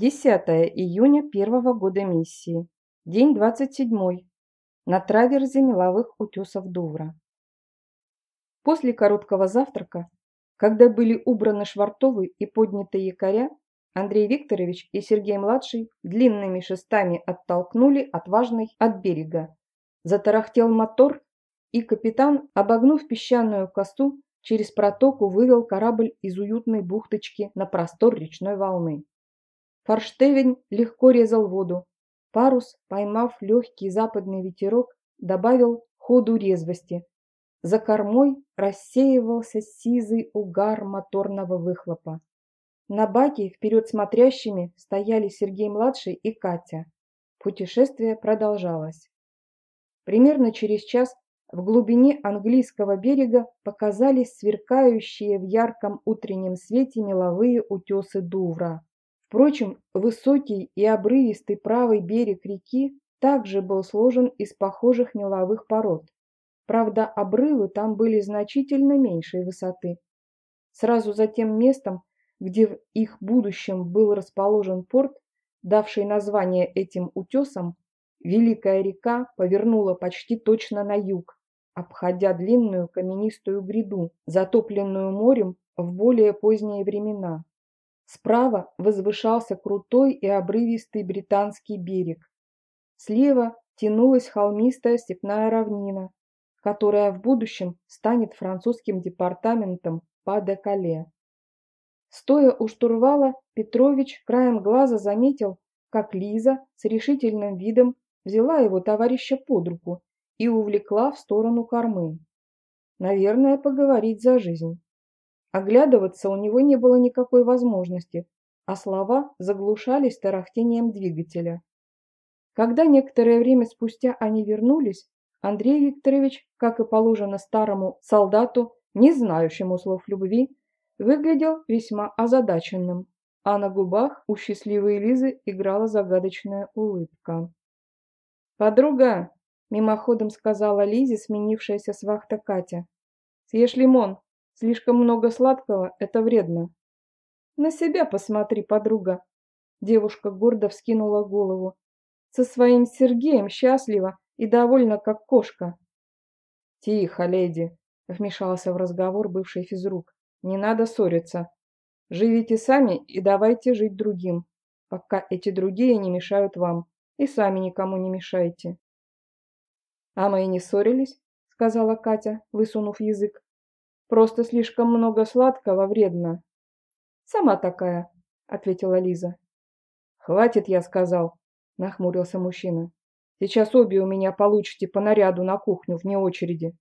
10 июня первого года миссии. День 27. На траверзе меловых утесов Дувра. После короткого завтрака, когда были убраны швартовы и подняты якоря, Андрей Викторович и Сергей-младший длинными шестами оттолкнули отважный от берега. Затарахтел мотор, и капитан, обогнув песчаную косу, через протоку вывел корабль из уютной бухточки на простор речной волны. Форштевень легко резал воду. Парус, поймав легкий западный ветерок, добавил ходу резвости. За кормой рассеивался сизый угар моторного выхлопа. На баке вперед смотрящими стояли Сергей-младший и Катя. Путешествие продолжалось. Примерно через час в глубине английского берега показались сверкающие в ярком утреннем свете меловые утесы Дувра. Впрочем, высокий и обрывистый правый берег реки также был сложен из похожих меловых пород. Правда, обрывы там были значительно меньшей высоты. Сразу за тем местом, где в их будущем был расположен порт, давший название этим утесам, Великая река повернула почти точно на юг, обходя длинную каменистую гряду, затопленную морем в более поздние времена. Справа возвышался крутой и обрывистый британский берег. Слева тянулась холмистая степная равнина, которая в будущем станет французским департаментом Па-де-Кале. Стоя у штурвала, Петрович краем глаза заметил, как Лиза с решительным видом взяла его товарища под руку и увлекла в сторону кормы. Наверное, поговорить за жизнь. Оглядываться у него не было никакой возможности, а слова заглушались тарахтением двигателя. Когда некоторое время спустя они вернулись, Андрей Викторович, как и положено старому солдату, не знающему слов любви, выглядел весьма озадаченным, а на губах у счастливой Лизы играла загадочная улыбка. «Подруга, Мимоходом сказала Лизе сменившаяся с вахта Катя. «Съешь лимон. Слишком много сладкого – это вредно». «На себя посмотри, подруга». Девушка гордо вскинула голову. «Со своим Сергеем счастлива и довольна, как кошка». «Тихо, леди», – вмешался в разговор бывший физрук. «Не надо ссориться. Живите сами и давайте жить другим, пока эти другие не мешают вам. И сами никому не мешайте». «А мы и не ссорились», — сказала Катя, высунув язык. «Просто слишком много сладкого вредно». «Сама такая», — ответила Лиза. «Хватит, я сказал», — нахмурился мужчина. «Сейчас обе у меня получите по наряду на кухню вне очереди».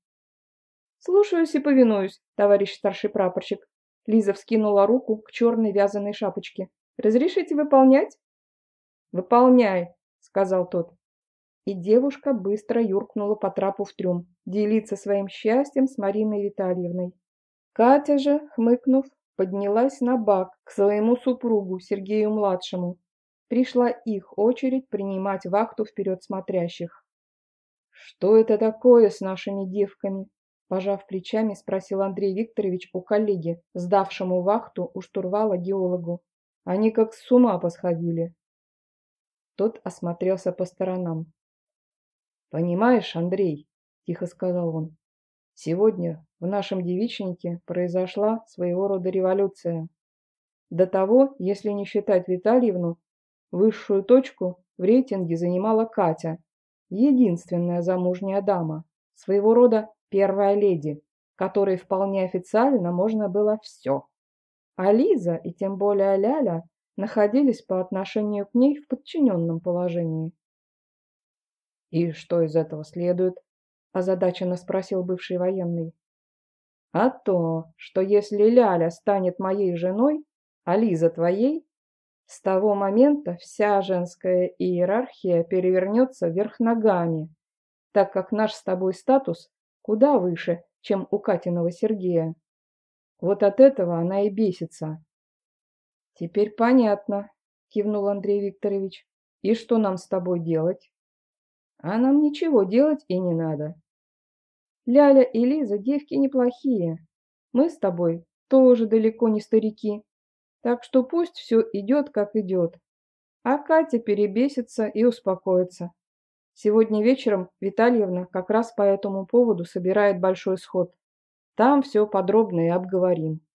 «Слушаюсь и повинуюсь, товарищ старший прапорщик». Лиза вскинула руку к черной вязаной шапочке. «Разрешите выполнять?» «Выполняй», — сказал тот и девушка быстро юркнула по трапу в трюм, делиться своим счастьем с Мариной Витальевной. Катя же, хмыкнув, поднялась на бак к своему супругу Сергею-младшему. Пришла их очередь принимать вахту вперед смотрящих. «Что это такое с нашими девками?» Пожав плечами, спросил Андрей Викторович у коллеги, сдавшему вахту у штурвала геологу. Они как с ума посходили. Тот осмотрелся по сторонам. «Понимаешь, Андрей», – тихо сказал он, – «сегодня в нашем девичнике произошла своего рода революция. До того, если не считать Витальевну, высшую точку в рейтинге занимала Катя, единственная замужняя дама, своего рода первая леди, которой вполне официально можно было все. А Лиза и тем более Ляля находились по отношению к ней в подчиненном положении. «И что из этого следует?» – озадаченно спросил бывший военный. «А то, что если Ляля станет моей женой, а Лиза твоей, с того момента вся женская иерархия перевернется вверх ногами, так как наш с тобой статус куда выше, чем у Катиного Сергея. Вот от этого она и бесится». «Теперь понятно», – кивнул Андрей Викторович. «И что нам с тобой делать?» А нам ничего делать и не надо. Ляля и Лиза девки неплохие. Мы с тобой тоже далеко не старики. Так что пусть все идет, как идет. А Катя перебесится и успокоится. Сегодня вечером Витальевна как раз по этому поводу собирает большой сход. Там все подробно и обговорим.